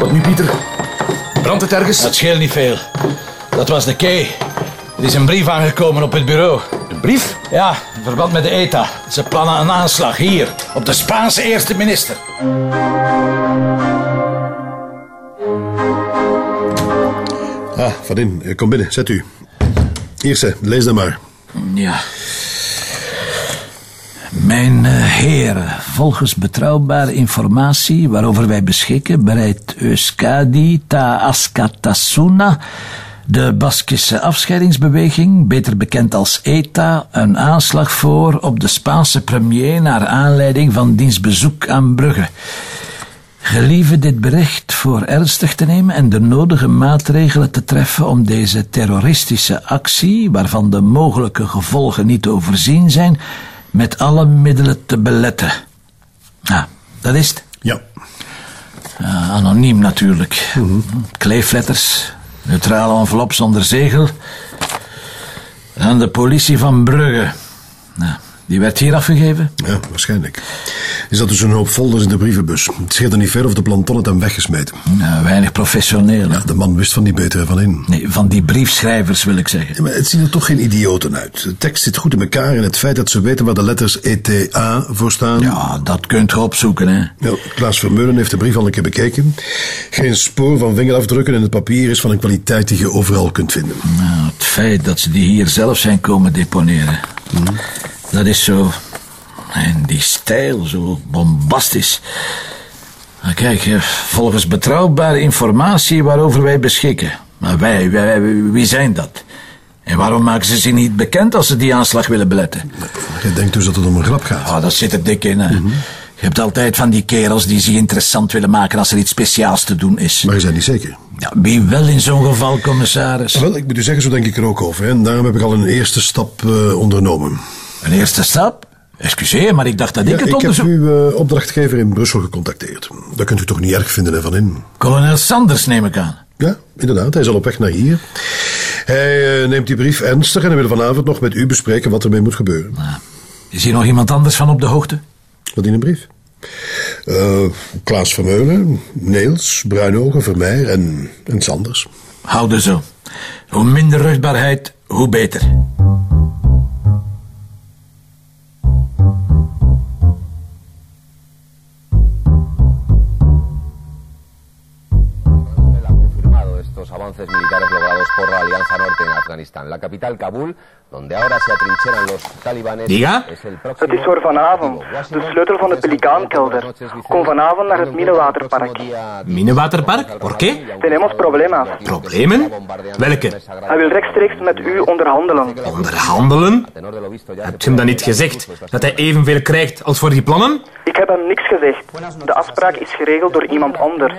Wat nu, Pieter? Brandt het ergens? Dat scheelt niet veel. Dat was de key. Er is een brief aangekomen op het bureau. Een brief? Ja, in verband met de ETA. Ze plannen een aanslag hier, op de Spaanse eerste minister. Ah, Van in, eh, kom binnen, zet u. Eerste, lees dan maar. Ja. Mijn eh, heren, volgens betrouwbare informatie waarover wij beschikken, bereidt Euskadi ta Askatasuna, de Baskische afscheidingsbeweging, beter bekend als ETA, een aanslag voor op de Spaanse premier naar aanleiding van diens bezoek aan Brugge. Gelieve dit bericht voor ernstig te nemen en de nodige maatregelen te treffen om deze terroristische actie, waarvan de mogelijke gevolgen niet overzien zijn, met alle middelen te beletten. Ja, dat is het. Ja. Ja, anoniem natuurlijk. Kleefletters, neutrale envelop zonder zegel. Aan de politie van Brugge. Nou, die werd hier afgegeven. Ja, waarschijnlijk. Er zat dus een hoop folders in de brievenbus. Het scheelde niet ver of de planton het hem weggesmeten. Nou, weinig professioneel. Ja, de man wist van die betere van in. Nee, van die briefschrijvers wil ik zeggen. Ja, Maar het zien er toch geen idioten uit. De tekst zit goed in elkaar en het feit dat ze weten waar de letters ETA voor staan. Ja, dat kunt je opzoeken, hè. Ja, Klaas Vermeulen heeft de brief al een keer bekeken. Geen spoor van vingerafdrukken en het papier is van een kwaliteit die je overal kunt vinden. Nou, het feit dat ze die hier zelf zijn komen deponeren. Dat is zo... En die stijl, zo bombastisch. Maar kijk, eh, volgens betrouwbare informatie waarover wij beschikken. Maar wij, wij, wie zijn dat? En waarom maken ze zich niet bekend als ze die aanslag willen beletten? Je denkt dus dat het om een grap gaat. Oh, dat zit er dik in, hè. Je hebt altijd van die kerels die zich interessant willen maken als er iets speciaals te doen is. Maar je bent niet zeker. Ja, wie wel in zo'n geval, commissaris? Wel, ik moet u zeggen, zo denk ik er ook over. Hè. En daarom heb ik al een eerste stap eh, ondernomen. Een eerste stap? Excuseer, maar ik dacht dat ik Ja, het ik heb onderzoek... uw eh, opdrachtgever in Brussel gecontacteerd. Dat kunt u toch niet erg vinden, hè, Van In? Kolonel Sanders neem ik aan. Ja, inderdaad. Hij is al op weg naar hier. Hij eh, neemt die brief ernstig en hij wil vanavond nog met u bespreken wat ermee moet gebeuren. Is hier nog iemand anders van op de hoogte? Wat in een brief? Eh, Klaas Vermeulen, Neels, Bruinogen, Vermeer en, en Sanders. Houden zo. Hoe minder rugbaarheid, hoe beter. Avances militares logrados por la Alianza Norte en Afganistán. La capital, Kabul, donde ahora se atrincheran los talibanes, Diga. es el próximo Het is voor vanavond. De sleutel van de Pelikaankelder. Kom vanavond naar het día Minenwaterpark? ¿Por qué? Tenemos problemas. Problemen? Welke? Hij wil rechtstreeks met u onderhandelen. Onderhandelen? Hebt u hem dan niet gezegd dat hij evenveel krijgt als voor die plannen? Ik heb hem niks gezegd. De afspraak is geregeld door iemand anders.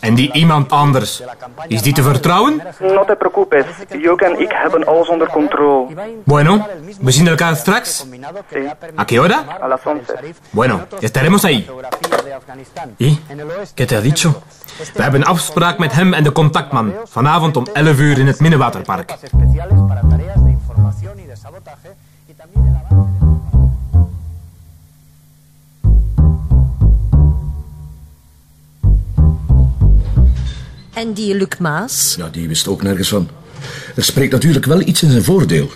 En die iemand anders, is die te vertrouwen? No te preocupes. Joke en ik hebben alles onder controle. Bueno, we zien elkaar straks. ¿A qué hora? A las 11. Bueno, estaremos ahí. ¿Y? ¿Qué te ha dicho? We hebben een afspraak met hem en de contactman. Vanavond om 11 uur in het Minenwaterpark. En die Luc Maas? Ja, die wist ook nergens van. Er spreekt natuurlijk wel iets in zijn voordeel.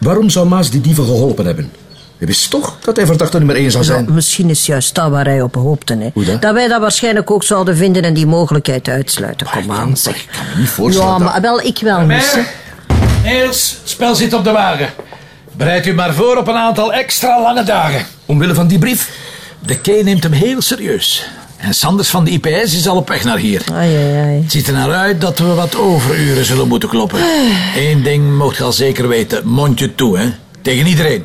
Waarom zou Maas die dieven geholpen hebben? Hij wist toch dat hij verdachte nummer 1 zou zijn. Nou, misschien is juist dat waar hij op hoopte. Hè. Hoe dat? wij dat waarschijnlijk ook zouden vinden en die mogelijkheid uitsluiten. Kom aan, zeg. Ik kan me niet voorstellen Ja, dat- maar wel, ik wel. Niels, het spel zit op de wagen. Bereid u maar voor op een aantal extra lange dagen. Omwille van die brief? De K neemt hem heel serieus. En Sanders van de IPS is al op weg naar hier. Ai, ai, ai. Het ziet er naar uit dat we wat overuren zullen moeten kloppen. Eén ding mocht je al zeker weten. Mondje toe, hè. Tegen iedereen.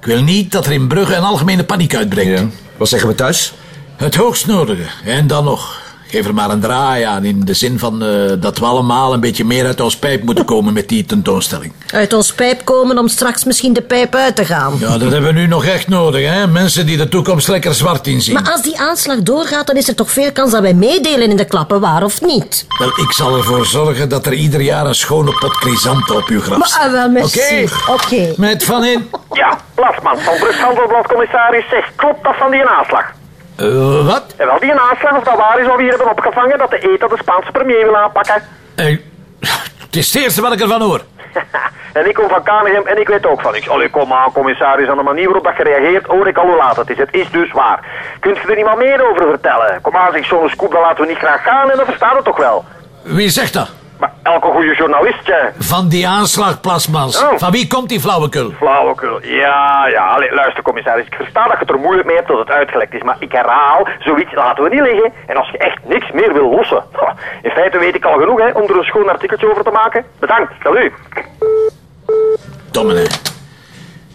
Ik wil niet dat er in Brugge een algemene paniek uitbreekt. Wat zeggen we thuis? Het hoogst nodige. En dan nog. Geef er maar een draai aan in de zin van eh, dat we allemaal een beetje meer uit ons pijp moeten komen met die tentoonstelling. Uit ons pijp komen om straks misschien de pijp uit te gaan. Ja, dat hebben we nu nog echt nodig, hè. Mensen die de toekomst lekker zwart inzien. Maar als die aanslag doorgaat, dan is er toch veel kans dat wij meedelen in de klappen, waar of niet? Wel, ik zal ervoor zorgen dat er ieder jaar een schone pot chrysanten op uw graf Maar staat. ah, wel, merci. Oké. Oké. Met Van In. Ja, Plasman van Brugshandelblad commissaris zegt, klopt dat van die aanslag? Eh, wat? En wel die aanslag of dat waar is wat we hier hebben opgevangen, dat de ETA de Spaanse premier wil aanpakken. Eh, het is het eerste wat ik ervan hoor. en ik kom van Kanegem en ik weet ook van niks. Allee, kom aan, commissaris, aan de manier waarop dat gereageerd, hoor ik al hoe laat het is. Het is dus waar. Kunt u er niet wat meer over vertellen? Kom aan, zeg zo'n scoop, dan laten we niet graag gaan en dan verstaat het toch wel. Wie zegt dat? Maar elke goede journalistje. Van die aanslag, Plasmans. Oh. Van wie komt die flauwekul? Flauwekul. Ja, ja. Allee, luister, commissaris. Ik versta dat je het er moeilijk mee hebt dat het uitgelekt is. Maar ik herhaal, zoiets laten we niet liggen. En als je echt niks meer wil lossen. In feite weet ik al genoeg, hè, om er een schoon artikeltje over te maken. Bedankt. Salut. Dommene.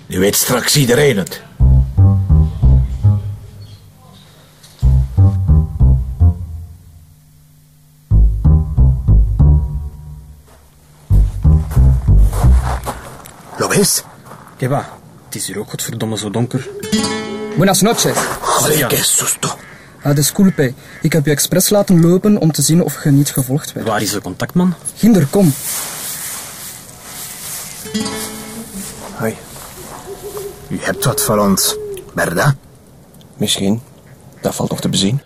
Nu weet straks iedereen het. ¿Qué va? Het is hier ook godverdomme zo donker. Buenas noches. Joder, qué susto. Ah, disculpe. Ik heb je expres laten lopen om te zien of je niet gevolgd werd. Waar is de contactman? Ginder, kom. Hoi. U hebt wat voor ons, ¿verdad? Misschien. Dat valt nog te bezien.